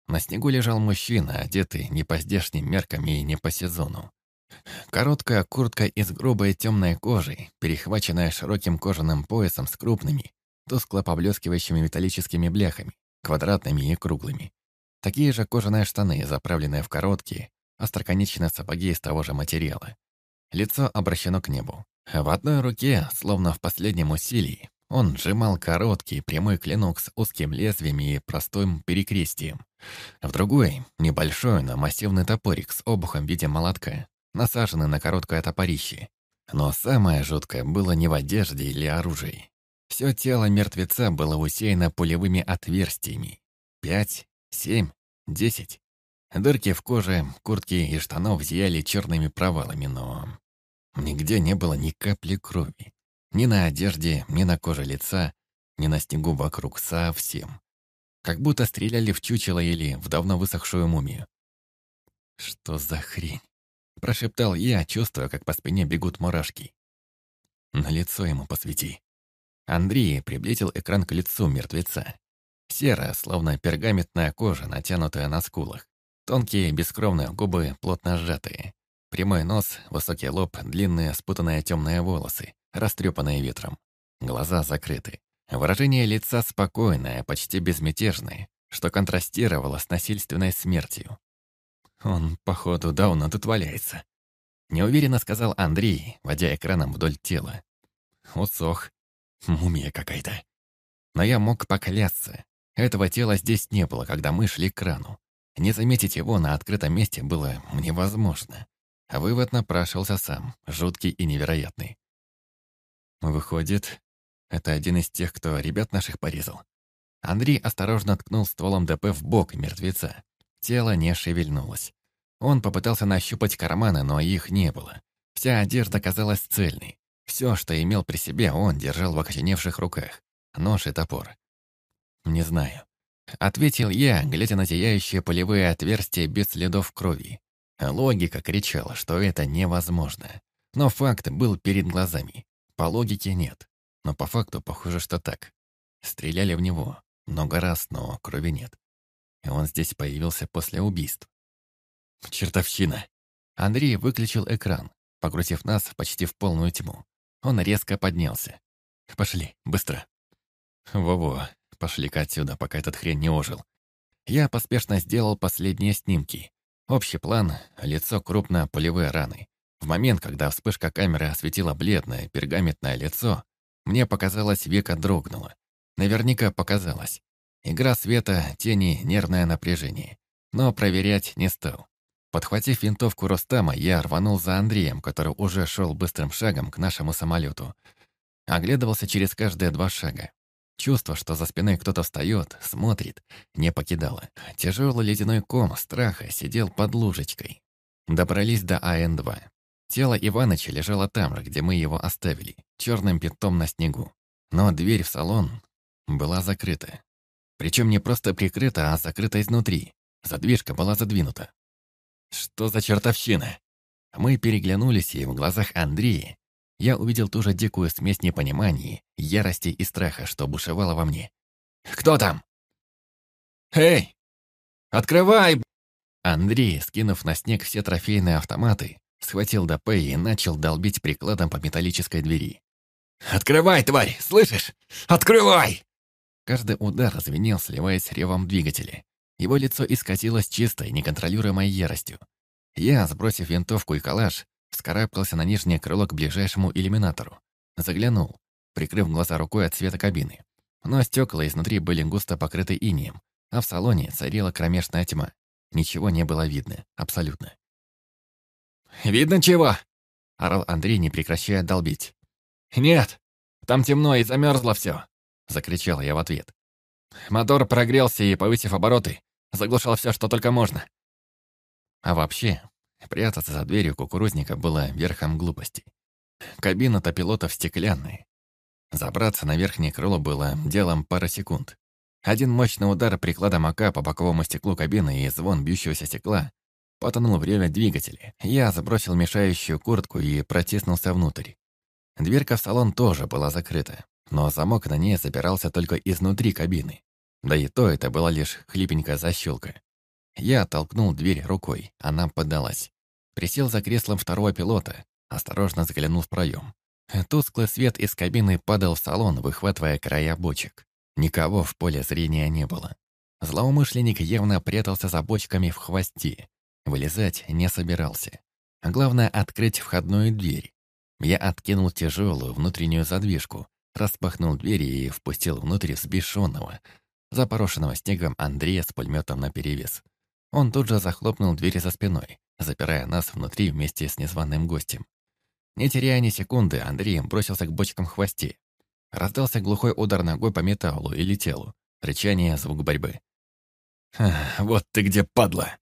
S1: На снегу лежал мужчина, одетый не по здешним меркам и не по сезону. Короткая куртка из грубой темной кожи, перехваченная широким кожаным поясом с крупными, тускло поблескивающими металлическими бляхами, квадратными и круглыми. Такие же кожаные штаны, заправленные в короткие, остроконечные сапоги из того же материала. Лицо обращено к небу. В одной руке, словно в последнем усилии, он сжимал короткий прямой клинок с узким лезвием и простым перекрестием. В другой — небольшой, но массивный топорик с обухом в виде молотка, насаженный на короткое топорище. Но самое жуткое было не в одежде или оружии. Все тело мертвеца было усеяно пулевыми отверстиями. Пять, семь, десять. Дырки в коже, куртке и штанов зияли черными провалами, но... Нигде не было ни капли крови. Ни на одежде, ни на коже лица, ни на снегу вокруг совсем. Как будто стреляли в чучело или в давно высохшую мумию. «Что за хрень?» — прошептал я, чувствуя, как по спине бегут мурашки. «На лицо ему посвети». Андрей приблизил экран к лицу мертвеца. Серая, словно пергаментная кожа, натянутая на скулах. Тонкие, бескровные губы, плотно сжатые. Прямой нос, высокий лоб, длинные, спутанные темные волосы растрепанные ветром. Глаза закрыты. Выражение лица спокойное, почти безмятежное, что контрастировало с насильственной смертью. «Он, походу, давно тут валяется», — неуверенно сказал Андрей, водя экраном вдоль тела. «Усох. Мумия какая-то». Но я мог поклясться. Этого тела здесь не было, когда мы шли к крану. Не заметить его на открытом месте было невозможно. А вывод напрашивался сам, жуткий и невероятный. Выходит, это один из тех, кто ребят наших порезал. Андрей осторожно ткнул стволом ДП в бок мертвеца. Тело не шевельнулось. Он попытался нащупать карманы, но их не было. Вся одежда казалась цельной. Все, что имел при себе, он держал в окоченевших руках. Нож и топор. «Не знаю», — ответил я, глядя на зияющие полевые отверстия без следов крови. Логика кричала, что это невозможно. Но факт был перед глазами. По логике нет, но по факту похоже, что так. Стреляли в него много раз, но крови нет. И он здесь появился после убийств. Чертовщина. Андрей выключил экран, погрузив нас почти в полную тьму. Он резко поднялся. «Пошли, быстро». «Во-во, пошли-ка отсюда, пока этот хрень не ожил». Я поспешно сделал последние снимки. Общий план — лицо крупно, полевые раны. В момент, когда вспышка камеры осветила бледное, пергаментное лицо, мне показалось, века дрогнуло. Наверняка показалось. Игра света, тени, нервное напряжение. Но проверять не стал. Подхватив винтовку Рустама, я рванул за Андреем, который уже шел быстрым шагом к нашему самолету. Оглядывался через каждые два шага. Чувство, что за спиной кто-то встает, смотрит, не покидало. Тяжелый ледяной ком страха сидел под лужечкой. Добрались до АН-2. Тело Иваныча лежало там же, где мы его оставили, черным пятном на снегу. Но дверь в салон была закрыта. Причем не просто прикрыта, а закрыта изнутри. Задвижка была задвинута. Что за чертовщина? Мы переглянулись, и в глазах Андрея я увидел ту же дикую смесь непонимания, ярости и страха, что бушевало во мне. «Кто там?» «Эй! Открывай!» Андрей, скинув на снег все трофейные автоматы, Схватил ДП и начал долбить прикладом по металлической двери. «Открывай, тварь! Слышишь? Открывай!» Каждый удар звенел, сливаясь ревом двигателя. Его лицо исказилось чистой, неконтролируемой яростью. Я, сбросив винтовку и калаш, вскарабкался на нижнее крыло к ближайшему иллюминатору. Заглянул, прикрыв глаза рукой от света кабины. Но стекла изнутри были густо покрыты инием, а в салоне царила кромешная тьма. Ничего не было видно, абсолютно. «Видно чего?» — орал Андрей, не прекращая долбить. «Нет, там темно и замерзло все», — закричал я в ответ. Мотор прогрелся и, повысив обороты, заглушал все, что только можно. А вообще, прятаться за дверью кукурузника было верхом глупости. Кабина-то пилотов стеклянная. Забраться на верхнее крыло было делом пары секунд. Один мощный удар прикладом АК по боковому стеклу кабины и звон бьющегося стекла Потонул в реве двигателя. Я забросил мешающую куртку и протиснулся внутрь. Дверка в салон тоже была закрыта, но замок на ней запирался только изнутри кабины. Да и то это была лишь хлипенькая защелка. Я толкнул дверь рукой, она поддалась. Присел за креслом второго пилота, осторожно заглянул в проем. Тусклый свет из кабины падал в салон, выхватывая края бочек. Никого в поле зрения не было. Злоумышленник явно прятался за бочками в хвосте. Вылезать не собирался. Главное — открыть входную дверь. Я откинул тяжелую внутреннюю задвижку, распахнул дверь и впустил внутрь взбешенного, запорошенного снегом Андрея с пулеметом наперевес. Он тут же захлопнул дверь за спиной, запирая нас внутри вместе с незваным гостем. Не теряя ни секунды, Андрей бросился к бочкам в хвосте. Раздался глухой удар ногой по металлу или телу. Рычание, звук борьбы.
S2: «Вот ты где, падла!»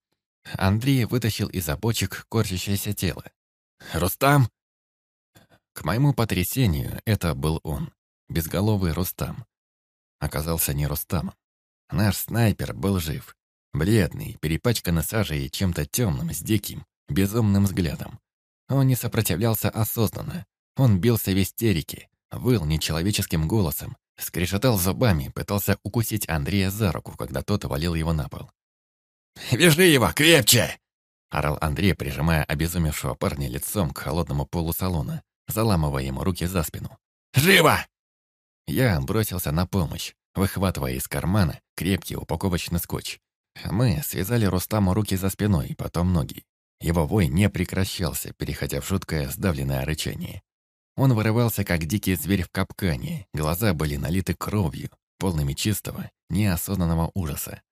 S1: Андрей вытащил из-за бочек корчащееся тело.
S2: «Рустам?»
S1: К моему потрясению, это был он. Безголовый Рустам. Оказался не Рустамом. Наш снайпер был жив. Бледный, перепачканный сажей и чем-то темным, с диким, безумным взглядом. Он не сопротивлялся осознанно. Он бился в истерике, выл нечеловеческим голосом, скрежетал зубами, пытался укусить Андрея за руку, когда тот валил его на пол.
S2: «Вяжи его, крепче!»
S1: — орал Андрей, прижимая обезумевшего парня лицом к холодному полу салона, заламывая ему руки за спину.
S2: «Живо!»
S1: Я бросился на помощь, выхватывая из кармана крепкий упаковочный скотч. Мы связали Рустаму руки за спиной, потом ноги. Его вой не прекращался, переходя в жуткое сдавленное рычание. Он вырывался, как дикий зверь в капкане, глаза были налиты кровью, полными чистого, неосознанного ужаса.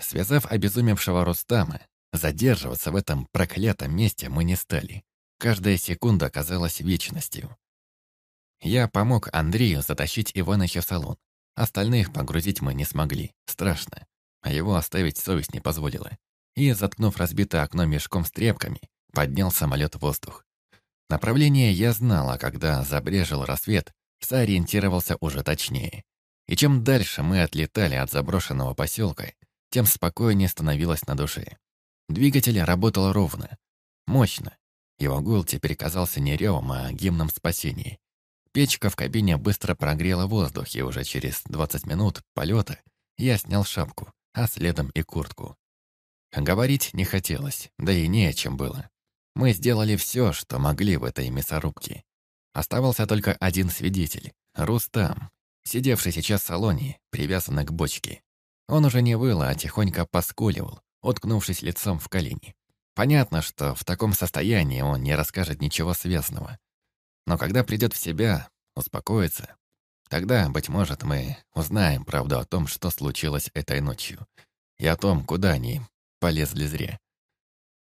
S1: Связав обезумевшего Рустама, задерживаться в этом проклятом месте мы не стали. Каждая секунда казалась вечностью. Я помог Андрею затащить Иваныча в салон. Остальных погрузить мы не смогли. Страшно. А его оставить совесть не позволила. И, заткнув разбитое окно мешком с тряпками, поднял самолет в воздух. Направление я знал, а когда забрежил рассвет, сориентировался уже точнее. И чем дальше мы отлетали от заброшенного поселка, тем спокойнее становилось на душе. Двигатель работал ровно, мощно. Его гул теперь казался не ревом, а гимном спасения. Печка в кабине быстро прогрела воздух, и уже через 20 минут полета я снял шапку, а следом и куртку. Говорить не хотелось, да и не о чем было. Мы сделали все, что могли в этой мясорубке. Оставался только один свидетель — Рустам, сидевший сейчас в салоне, привязанный к бочке. Он уже не выл, а тихонько поскуливал, уткнувшись лицом в колени. Понятно, что в таком состоянии он не расскажет ничего связанного. Но когда придет в себя, успокоится, тогда, быть может, мы узнаем правду о том, что случилось этой ночью, и о том, куда они полезли зря.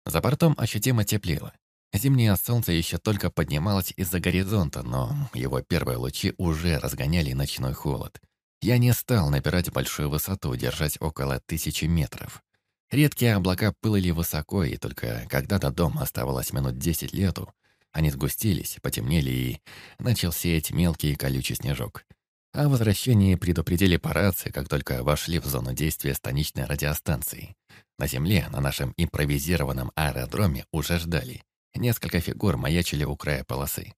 S1: За бортом ощутимо теплело. Зимнее солнце еще только поднималось из-за горизонта, но его первые лучи уже разгоняли ночной холод. Я не стал набирать большую высоту, держать около тысячи метров. Редкие облака пылали высоко, и только когда до дома оставалось минут десять лету, они сгустились, потемнели и начал сеять мелкий колючий снежок. О возвращении предупредили по рации, как только вошли в зону действия станичной радиостанции. На земле, на нашем импровизированном аэродроме, уже ждали. Несколько фигур маячили у края полосы.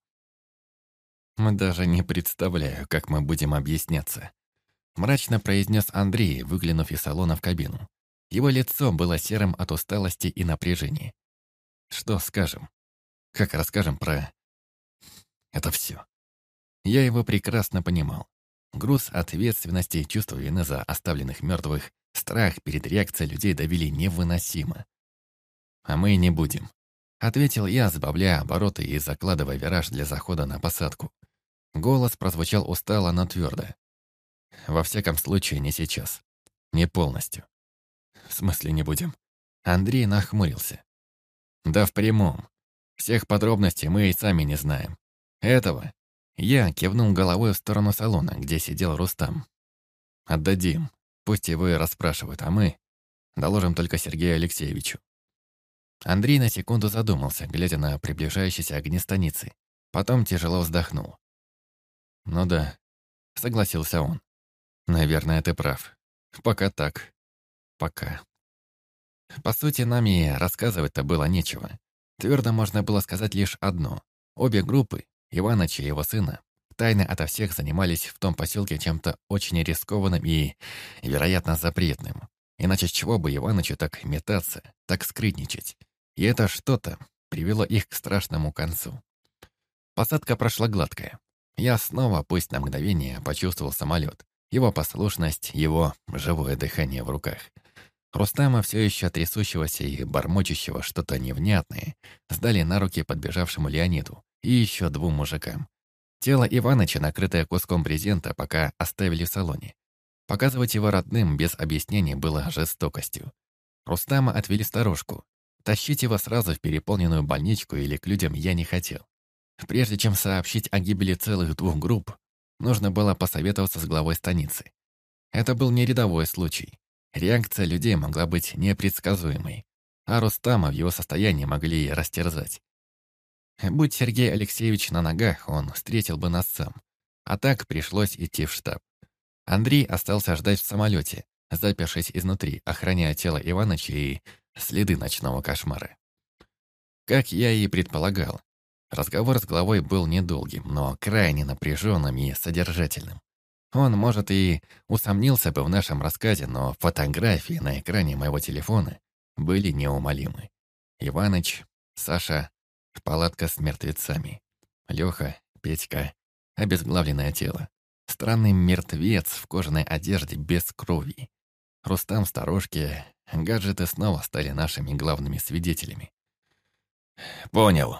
S1: «Даже не представляю, как мы будем объясняться», — мрачно произнес Андрей, выглянув из салона в кабину. Его лицо было серым от усталости и напряжения. «Что скажем? Как расскажем про... это все. Я его прекрасно понимал. Груз ответственности чувство вины за оставленных мертвых, страх перед реакцией людей давили невыносимо. «А мы не будем», — ответил я, сбавляя обороты и закладывая вираж для захода на посадку. Голос прозвучал устало, но твердо. «Во всяком случае, не сейчас. Не полностью». «В смысле не будем?» Андрей нахмурился. «Да в прямом. Всех подробностей мы и сами не знаем. Этого я кивнул головой в сторону салона, где сидел Рустам. «Отдадим. Пусть его и расспрашивают, а мы доложим только Сергею Алексеевичу». Андрей на секунду задумался, глядя на приближающиеся огни станицы. Потом тяжело вздохнул. «Ну да», — согласился он. «Наверное, ты прав. Пока так. Пока». По сути, нам и рассказывать-то было нечего. Твердо можно было сказать лишь одно. Обе группы, Иваныча и его сына, тайно ото всех занимались в том поселке чем-то очень рискованным и, вероятно, запретным. Иначе чего бы Иванычу так метаться, так скрытничать? И это что-то привело их к страшному концу. Посадка прошла гладкая. Я снова, пусть на мгновение, почувствовал самолет. Его послушность, его живое дыхание в руках. Рустама, все еще трясущегося и бормочущего что-то невнятное, сдали на руки подбежавшему Леониду и еще двум мужикам. Тело Иваныча, накрытое куском брезента, пока оставили в салоне. Показывать его родным без объяснений было жестокостью. Рустама отвели сторожку. Тащить его сразу в переполненную больничку или к людям я не хотел. Прежде чем сообщить о гибели целых двух групп, нужно было посоветоваться с главой станицы. Это был не рядовой случай. Реакция людей могла быть непредсказуемой, а Рустама в его состоянии могли растерзать. Будь Сергей Алексеевич на ногах, он встретил бы нас сам. А так пришлось идти в штаб. Андрей остался ждать в самолете, запершись изнутри, охраняя тело Иваныча и следы ночного кошмара. Как я и предполагал, разговор с главой был недолгим, но крайне напряженным и содержательным. Он, может, и усомнился бы в нашем рассказе, но фотографии на экране моего телефона были неумолимы. Иваныч, Саша, палатка с мертвецами. Лёха, Петька, обезглавленное тело. Странный мертвец в кожаной одежде без крови. Рустам в сторожке, гаджеты снова стали нашими главными свидетелями.
S2: «Понял».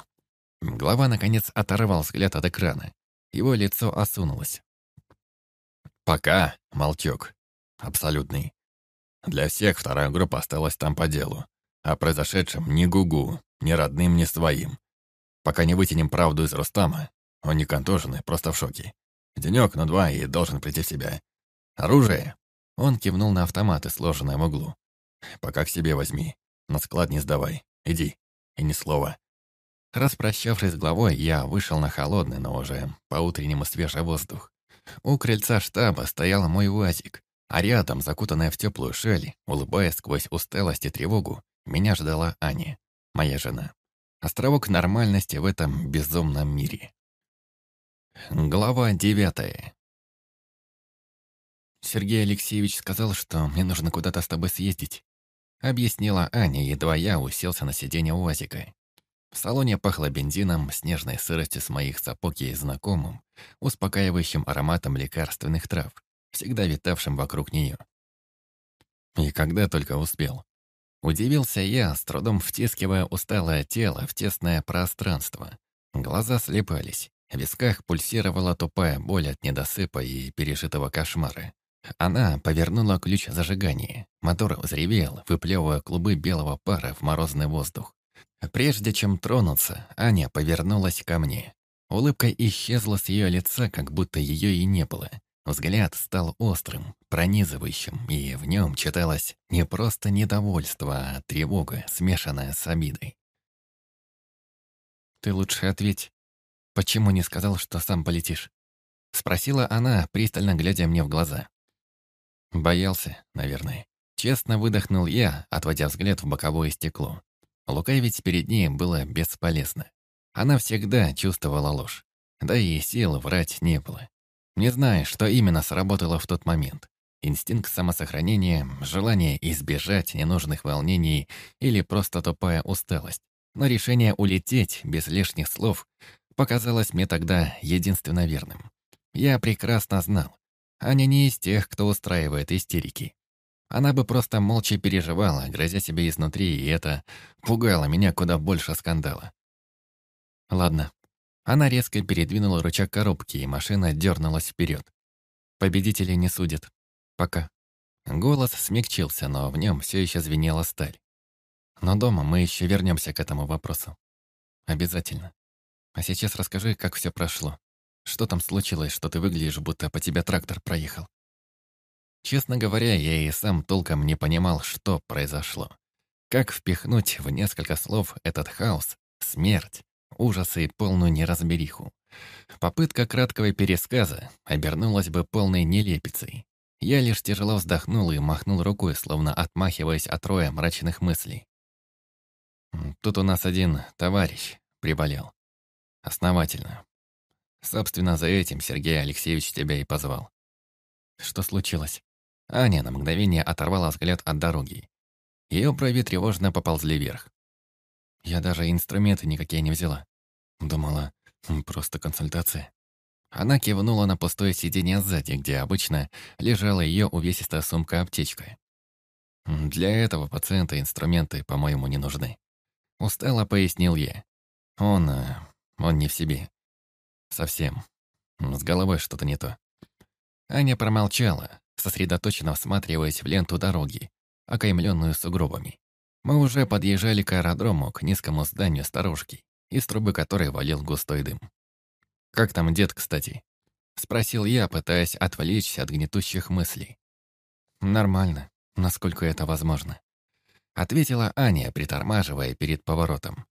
S1: Глава, наконец, оторвал взгляд от экрана. Его лицо осунулось.
S2: Пока молчок. Абсолютный. Для всех вторая группа осталась там по делу. О произошедшем ни гугу, ни родным, ни своим. Пока не вытянем правду из Рустама, он не контуженный, просто в шоке. Денек на два и должен прийти в себя. Оружие? Он кивнул на автоматы, сложенные в углу. Пока к себе возьми. На склад не сдавай. Иди. И ни слова. Распрощавшись с главой, я вышел на холодный, но уже по-утреннему свежий воздух. У крыльца штаба стоял мой УАЗик, а рядом, закутанная в теплую шаль, улыбаясь сквозь усталость и тревогу, меня ждала Аня, моя жена. Островок нормальности в этом безумном мире. Глава девятая. Сергей Алексеевич сказал, что мне нужно куда-то с тобой съездить. Объяснила Аня, едва я уселся на сиденье УАЗика. В салоне пахло бензином, снежной сыростью с моих сапог и знакомым, успокаивающим ароматом лекарственных трав, всегда витавшим вокруг нее. И когда только успел. Удивился я, с трудом втискивая усталое тело в тесное пространство. Глаза слепались, в висках пульсировала тупая боль от недосыпа и пережитого кошмара. Она повернула ключ зажигания. Мотор взревел, выплевывая клубы белого пара в морозный воздух. Прежде чем тронуться, Аня повернулась ко мне. Улыбка исчезла с ее лица, как будто ее и не было. Взгляд стал острым, пронизывающим, и в нем читалось не просто недовольство, а тревога, смешанная с обидой. «Ты лучше ответь, почему не сказал, что сам полетишь?» Спросила она, пристально глядя мне в глаза. Боялся, наверное. Честно выдохнул я, отводя взгляд в боковое стекло. Лукавить перед ней было бесполезно. Она всегда чувствовала ложь. Да и сил врать не было. Не знаю, что именно сработало в тот момент. Инстинкт самосохранения, желание избежать ненужных волнений или просто тупая усталость. Но решение улететь без лишних слов показалось мне тогда единственно верным. Я прекрасно знал. Аня не из тех, кто устраивает истерики. Она бы просто молча переживала, грозя себе изнутри, и это пугало меня куда больше скандала. Ладно. Она резко передвинула рычаг коробки, и машина дернулась вперед. Победители не судят. Пока. Голос смягчился, но в нем все еще звенела сталь. Но дома мы еще вернемся к этому вопросу. Обязательно. А сейчас расскажи, как все прошло. Что там случилось, что ты выглядишь, будто по тебе трактор проехал? Честно говоря, я и сам толком не понимал, что произошло. Как впихнуть в несколько слов этот хаос, смерть, ужасы и полную неразбериху? Попытка краткого пересказа обернулась бы полной нелепицей. Я лишь тяжело вздохнул и махнул рукой, словно отмахиваясь от роя мрачных мыслей. Тут у нас один товарищ приболел. Основательно. Собственно, за этим Сергей Алексеевич тебя и позвал. Что случилось? Аня на мгновение оторвала взгляд от дороги. Ее брови тревожно поползли вверх. Я даже инструменты никакие не взяла. Думала,
S1: Просто консультация. Она кивнула на пустое сиденье сзади, где обычно лежала ее увесистая сумка-аптечка. «Для этого пациента инструменты, по-моему, не нужны». Устало пояснил я. «Он... Э, он не в себе. Совсем. С головой что-то не то». Аня промолчала, сосредоточенно всматриваясь в ленту дороги, окаймленную сугробами. Мы уже подъезжали к аэродрому, к низкому зданию сторожки, из трубы которой валил густой дым. «Как там дед, кстати?» — спросил я, пытаясь отвлечься от гнетущих мыслей. «Нормально, насколько это возможно», — ответила Аня, притормаживая перед поворотом.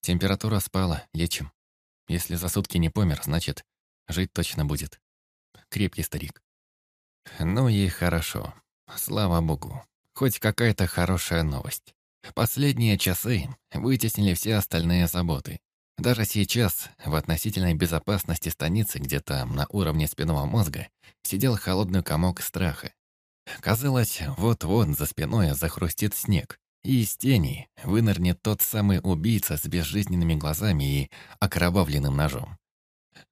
S1: «Температура спала, лечим. Если за сутки не помер, значит, жить точно будет. Крепкий старик». «Ну и хорошо. Слава богу. Хоть какая-то хорошая новость. Последние часы вытеснили все остальные заботы. Даже сейчас, в относительной безопасности станицы, где-то на уровне спинного мозга, сидел холодный комок страха. Казалось, вот-вот за спиной захрустит снег, и из тени вынырнет тот самый убийца с безжизненными глазами и окровавленным ножом.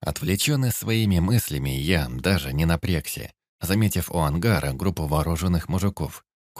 S1: Отвлеченный своими мыслями, я даже не напрягся, заметив у ангара группу вооруженных мужиков,